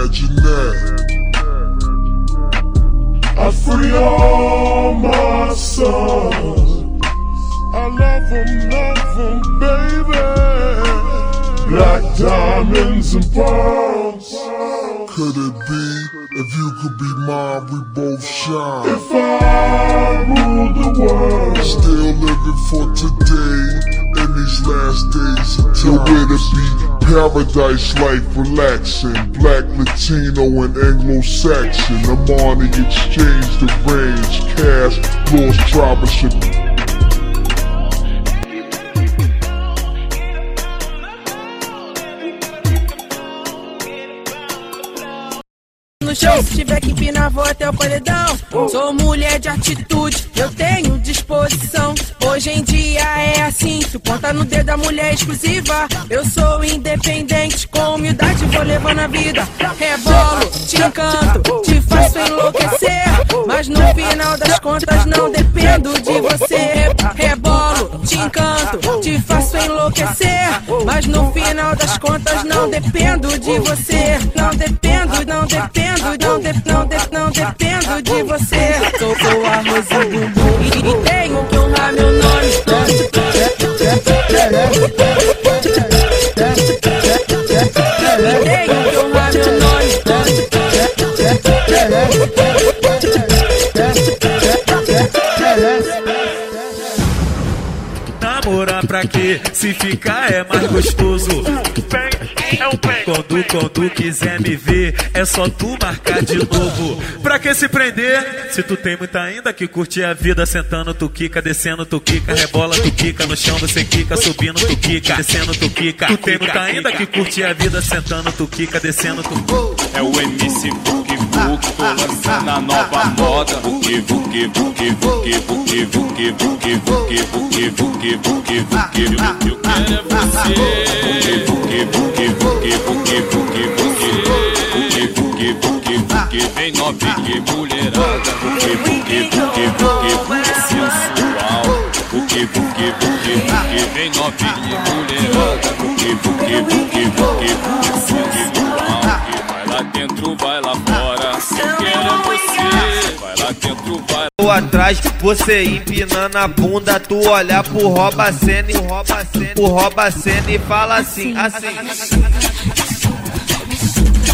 Imagine that. I free all my sons. I love them, love them, baby. Black diamonds and pearls. Could it be if you could be mine, we both shine? If I rule the world, still living for today. In these last days of time, nowhere to be paradise life relaxing. Black, Latino, and Anglo-Saxon. I'm on the exchange, the range, cash, lost of no chão, se tiver que empinar, vou até o paredão. Sou mulher de atitude, eu tenho disposição. Hoje em dia é assim, tu conta no dedo da mulher exclusiva. Eu sou independente, com humildade vou levando a vida. Rebolo, te encanto, te faço enlouquecer. Mas no final das contas não dependo de você. Rebolo, te encanto, te faço enlouquecer. Mas no final das contas não dependo de você. Não dependo, não dependo não, de, não, de, não dependo de você. Sou o arroz e bumbum e, tenho que honrar meu nome. tenho pra quê? Se ficar é mais gostoso. É o bem. Quando, quando quiser me ver, é só tu marcar de novo. Pra que se prender? Se tu tem muita ainda que curtir a vida, sentando tu quica, descendo tu quica, rebola tu quica, no chão você quica, subindo tu quica, descendo tu quica. Tu tem muita ainda que curtir a vida, sentando tu quica, descendo tu É o MC Vuk, tô lançando a nova moda. Vuk Vuk Vuk Vuk Vuk Vuk Vuk Vuk Vuk Vuk Vuk Vuk Eu quero é você. Vuk Vuk Vuk Vuk Vuk Vuk Vuk Vuk Vuk Vem novinha mulherada. Vuk Vuk Vuk Vuk Vuk sensual. Vuk Vuk Vuk Vuk Vem novinha mulherada. Vuk Vuk Vuk Vuk Vuk sensual. Vai lá dentro, vai lá fora. Atrás, você empinando a bunda, tu olha pro rouba cena, pro rouba cena e fala assim, assim.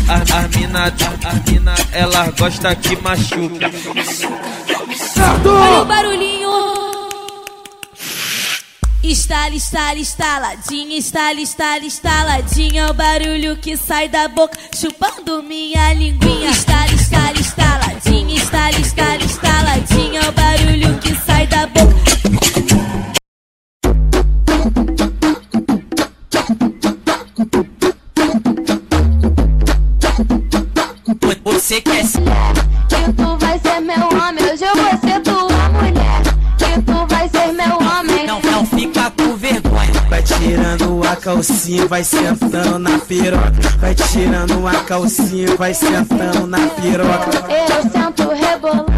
As a mina, a mina, ela gosta que machuca. Olha o barulhinho. Estala, estala, estaladinha, estala, estala, estaladinha. É o barulho que sai da boca, chupando minha linguinha. Estala, estala, estaladinha, Você quer Que tu vai ser meu homem, hoje eu vou ser tua mulher. Que tu vai ser meu homem. não, não fica com vergonha. Vai tirando a calcinha, vai sentando na piroca. Vai tirando a calcinha, vai sentando na piroca. Eu sento rebolando.